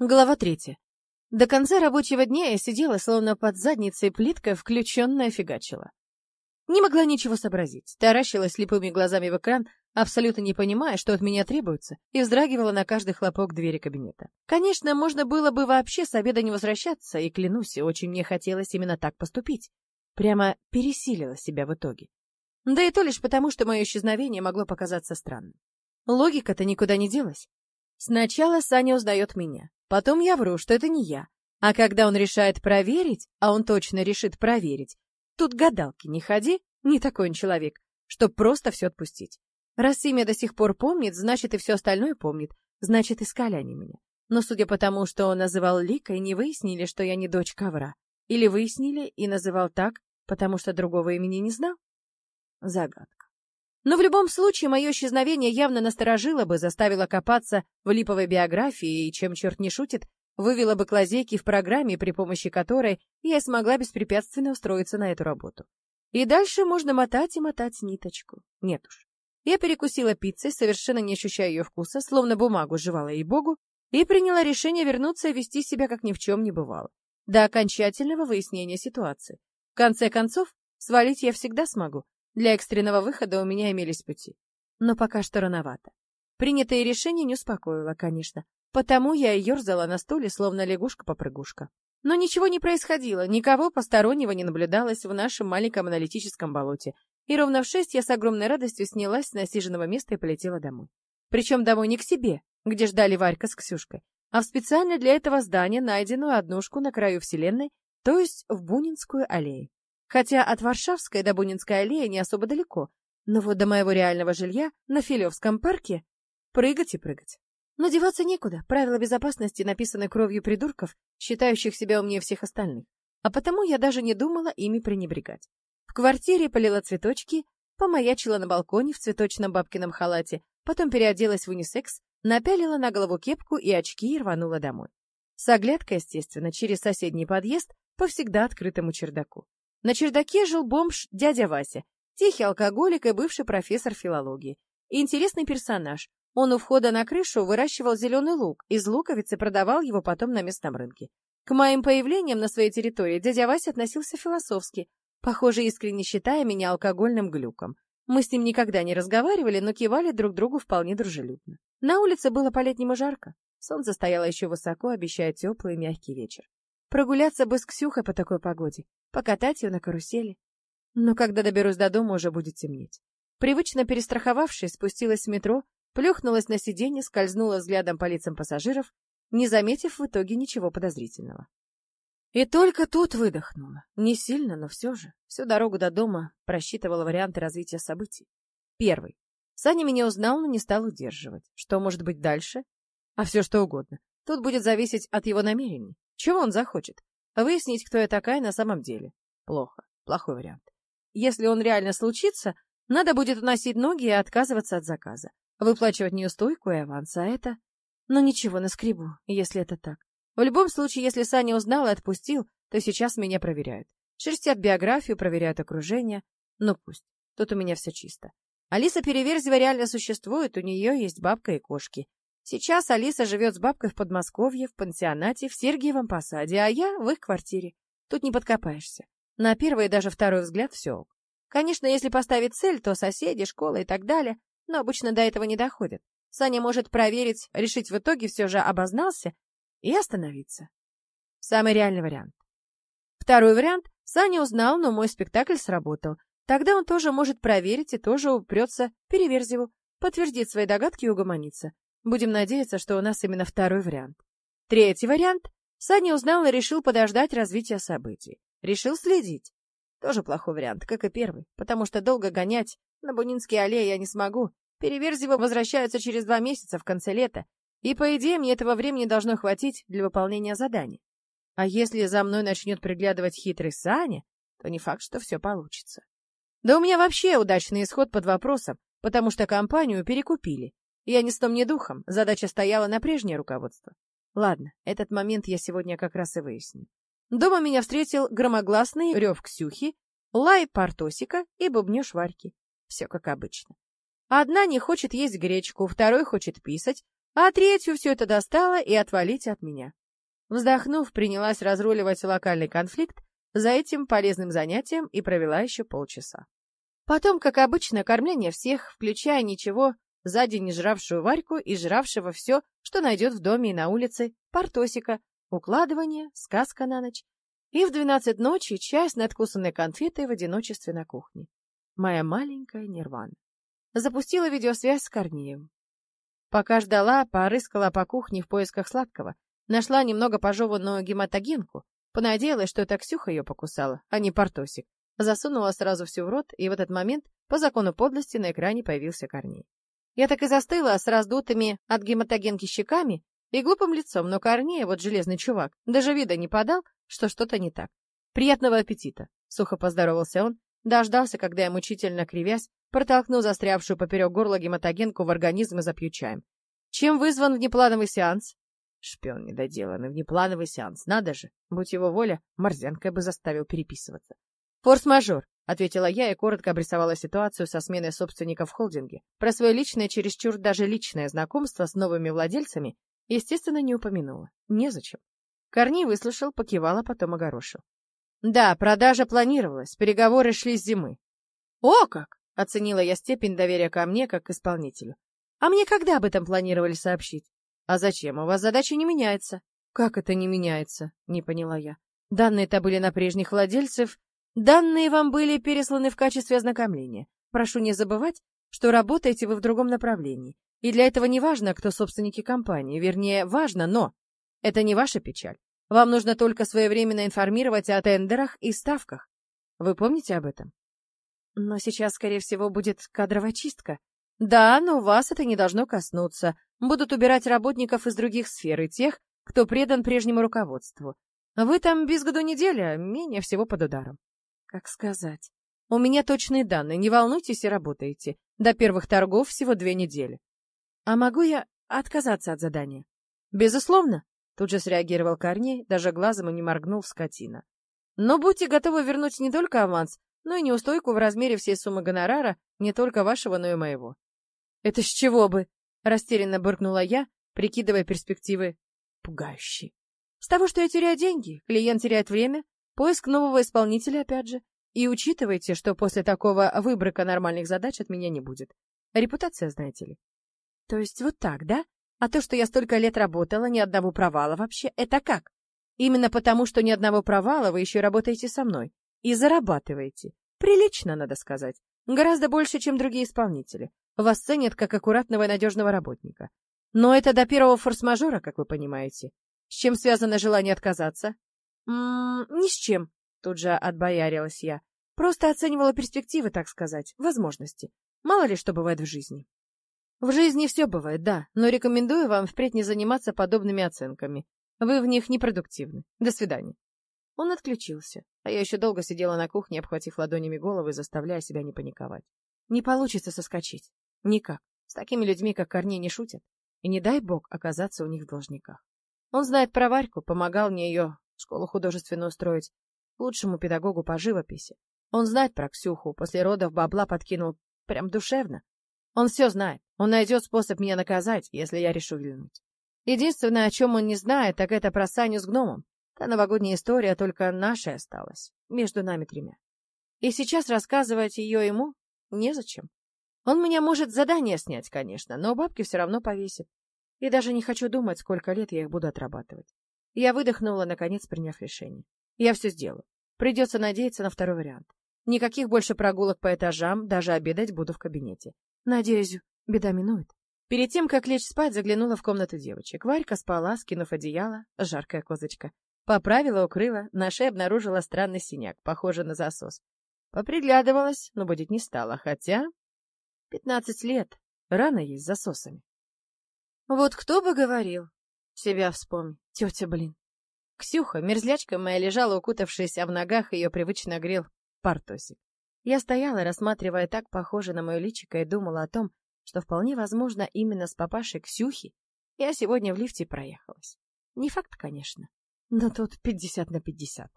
Глава третья. До конца рабочего дня я сидела, словно под задницей плиткой, включенная фигачила. Не могла ничего сообразить, таращилась слепыми глазами в экран, абсолютно не понимая, что от меня требуется, и вздрагивала на каждый хлопок двери кабинета. Конечно, можно было бы вообще с обеда не возвращаться, и, клянусь, очень мне хотелось именно так поступить. Прямо пересилила себя в итоге. Да и то лишь потому, что мое исчезновение могло показаться странным. Логика-то никуда не делась. Сначала Саня узнает меня, Потом я вру, что это не я. А когда он решает проверить, а он точно решит проверить, тут гадалки не ходи, не такой он человек, чтоб просто все отпустить. Раз имя до сих пор помнит, значит и все остальное помнит, значит искали они меня. Но судя по тому, что он называл Ликой, не выяснили, что я не дочь ковра. Или выяснили и называл так, потому что другого имени не знал? Загадка. Но в любом случае, мое исчезновение явно насторожило бы, заставило копаться в липовой биографии и, чем черт не шутит, вывело бы к лазейке в программе, при помощи которой я смогла беспрепятственно устроиться на эту работу. И дальше можно мотать и мотать ниточку. Нет уж. Я перекусила пиццей, совершенно не ощущая ее вкуса, словно бумагу жевала ей богу, и приняла решение вернуться и вести себя, как ни в чем не бывало. До окончательного выяснения ситуации. В конце концов, свалить я всегда смогу, для экстренного выхода у меня имелись пути. Но пока что рановато. Принятое решение не успокоило, конечно. Потому я и ерзала на стуле, словно лягушка-попрыгушка. Но ничего не происходило, никого постороннего не наблюдалось в нашем маленьком аналитическом болоте. И ровно в шесть я с огромной радостью снялась с насиженного места и полетела домой. Причем домой не к себе, где ждали Варька с Ксюшкой, а в специально для этого здания найденную однушку на краю Вселенной, то есть в Бунинскую аллею. Хотя от Варшавской до Бунинской аллеи не особо далеко, но вот до моего реального жилья на Филевском парке прыгать и прыгать. Но деваться некуда, правила безопасности написаны кровью придурков, считающих себя умнее всех остальных. А потому я даже не думала ими пренебрегать. В квартире полила цветочки, помаячила на балконе в цветочном бабкином халате, потом переоделась в унисекс, напялила на голову кепку и очки и рванула домой. С оглядкой, естественно, через соседний подъезд по всегда открытому чердаку. На чердаке жил бомж дядя Вася, тихий алкоголик и бывший профессор филологии. Интересный персонаж. Он у входа на крышу выращивал зеленый лук, из луковицы продавал его потом на местном рынке. К моим появлениям на своей территории дядя Вася относился философски, похоже, искренне считая меня алкогольным глюком. Мы с ним никогда не разговаривали, но кивали друг другу вполне дружелюбно. На улице было по-летнему жарко. Солнце стояло еще высоко, обещая теплый и мягкий вечер. Прогуляться бы с Ксюхой по такой погоде, покатать ее на карусели. Но когда доберусь до дома, уже будет темнеть. Привычно перестраховавшись, спустилась в метро, плюхнулась на сиденье, скользнула взглядом по лицам пассажиров, не заметив в итоге ничего подозрительного. И только тут выдохнула. Не сильно, но все же. Всю дорогу до дома просчитывала варианты развития событий. Первый. Саня меня узнал, но не стал удерживать. Что может быть дальше? А все что угодно. Тут будет зависеть от его намерений. Чего он захочет? Выяснить, кто я такая на самом деле. Плохо. Плохой вариант. Если он реально случится, надо будет уносить ноги и отказываться от заказа. Выплачивать неустойку и аванс, а это... Но ничего, наскребу, если это так. В любом случае, если Саня узнал и отпустил, то сейчас меня проверяют. Шерстят биографию, проверяют окружение. Ну пусть. Тут у меня все чисто. Алиса Переверзева реально существует, у нее есть бабка и кошки. Сейчас Алиса живет с бабкой в Подмосковье, в пансионате, в Сергиевом посаде, а я в их квартире. Тут не подкопаешься. На первый и даже второй взгляд все. Конечно, если поставить цель, то соседи, школа и так далее, но обычно до этого не доходит. Саня может проверить, решить в итоге все же обознался и остановиться. Самый реальный вариант. Второй вариант. Саня узнал, но мой спектакль сработал. Тогда он тоже может проверить и тоже упрется Переверзеву, подтвердит свои догадки и угомонится. Будем надеяться, что у нас именно второй вариант. Третий вариант. Саня узнал и решил подождать развития событий. Решил следить. Тоже плохой вариант, как и первый, потому что долго гонять на Бунинские аллеи я не смогу. Переверзево возвращаются через два месяца в конце лета, и, по идее, мне этого времени должно хватить для выполнения задания. А если за мной начнет приглядывать хитрый Саня, то не факт, что все получится. Да у меня вообще удачный исход под вопросом, потому что компанию перекупили, я ни сном, ни духом, задача стояла на прежнее руководство. Ладно, этот момент я сегодня как раз и выясню. Дома меня встретил громогласный рев Ксюхи, лай Портосика и бубнёж Варьки. Все как обычно. Одна не хочет есть гречку, второй хочет писать, а третью все это достала и отвалите от меня. Вздохнув, принялась разруливать локальный конфликт, за этим полезным занятием и провела еще полчаса. Потом, как обычно, кормление всех, включая ничего за день не жравшую Варьку и жравшего все, что найдет в доме и на улице, портосика, укладывание, сказка на ночь. И в двенадцать ночи с надкусанной конфетой в одиночестве на кухне. Моя маленькая нирвана. Запустила видеосвязь с Корнеем. Пока ждала, порыскала по кухне в поисках сладкого. Нашла немного пожеванную гематогенку. Понадеялась, что это Ксюха ее покусала, а не Портосик. Засунула сразу всю в рот, и в этот момент, по закону подлости, на экране появился Корней. Я так и застыла с раздутыми от гематогенки щеками и глупым лицом, но Корней, вот железный чувак, даже вида не подал, что что-то не так. «Приятного аппетита!» — сухо поздоровался он, дождался, когда я мучительно кривясь, протолкнул застрявшую поперек горла гематогенку в организм и запью чаем. «Чем вызван внеплановый сеанс?» Шпион недоделанный, внеплановый сеанс, надо же. Будь его воля, Морзянка бы заставил переписываться. «Форс-мажор», — ответила я и коротко обрисовала ситуацию со сменой собственника в холдинге. Про свое личное, чересчур даже личное знакомство с новыми владельцами, естественно, не упомянула. Незачем. Корней выслушал, покивал, а потом огорошил. «Да, продажа планировалась, переговоры шли с зимы». «О как!» — оценила я степень доверия ко мне, как к исполнителю. «А мне когда об этом планировали сообщить?» «А зачем? У вас задача не меняется». «Как это не меняется?» — не поняла я. «Данные-то были на прежних владельцев, Данные вам были пересланы в качестве ознакомления. Прошу не забывать, что работаете вы в другом направлении. И для этого не важно, кто собственники компании. Вернее, важно, но это не ваша печаль. Вам нужно только своевременно информировать о тендерах и ставках. Вы помните об этом? Но сейчас, скорее всего, будет кадровая чистка. Да, но вас это не должно коснуться. Будут убирать работников из других сфер и тех, кто предан прежнему руководству. Вы там без году неделя, менее всего под ударом. Как сказать? У меня точные данные, не волнуйтесь и работайте. До первых торгов всего две недели. А могу я отказаться от задания? Безусловно, тут же среагировал Корней, даже глазом и не моргнул скотина. Но будьте готовы вернуть не только аванс, но и неустойку в размере всей суммы гонорара, не только вашего, но и моего. Это с чего бы? Растерянно буркнула я, прикидывая перспективы пугающие. С того, что я теряю деньги, клиент теряет время, Поиск нового исполнителя, опять же. И учитывайте, что после такого выброка нормальных задач от меня не будет. Репутация, знаете ли. То есть вот так, да? А то, что я столько лет работала, ни одного провала вообще, это как? Именно потому, что ни одного провала вы еще работаете со мной. И зарабатываете. Прилично, надо сказать. Гораздо больше, чем другие исполнители. Вас ценят как аккуратного и надежного работника. Но это до первого форс-мажора, как вы понимаете. С чем связано желание отказаться? «М ни с чем», — тут же отбоярилась я. «Просто оценивала перспективы, так сказать, возможности. Мало ли что бывает в жизни». «В жизни все бывает, да, но рекомендую вам впредь не заниматься подобными оценками. Вы в них непродуктивны. До свидания». Он отключился, а я еще долго сидела на кухне, обхватив ладонями голову заставляя себя не паниковать. Не получится соскочить. Никак. С такими людьми, как Корней, не шутят. И не дай бог оказаться у них в должниках. Он знает про Варьку, помогал мне ее школу художественную устроить, лучшему педагогу по живописи. Он знает про Ксюху, после родов бабла подкинул прям душевно. Он все знает, он найдет способ меня наказать, если я решу вильнуть. Единственное, о чем он не знает, так это про Саню с гномом. Та новогодняя история только нашей осталась, между нами тремя. И сейчас рассказывать ее ему незачем. Он меня может задание снять, конечно, но бабки все равно повесит. И даже не хочу думать, сколько лет я их буду отрабатывать. Я выдохнула, наконец приняв решение. Я все сделаю. Придется надеяться на второй вариант. Никаких больше прогулок по этажам, даже обедать буду в кабинете. Надеюсь, беда минует. Перед тем, как лечь спать, заглянула в комнату девочек. Варька спала, скинув одеяло, жаркая козочка. Поправила, укрыла, на шее обнаружила странный синяк, похожий на засос. Поприглядывалась, но будет не стала, хотя... Пятнадцать лет, рано есть засосами. Вот кто бы говорил, себя вспомни. Тетя, блин. Ксюха, мерзлячка моя, лежала, укутавшись, а в ногах ее привычно грел партосик. Я стояла, рассматривая так похоже на мое личико, и думала о том, что вполне возможно именно с папашей Ксюхи я сегодня в лифте проехалась. Не факт, конечно, но тут пятьдесят на пятьдесят.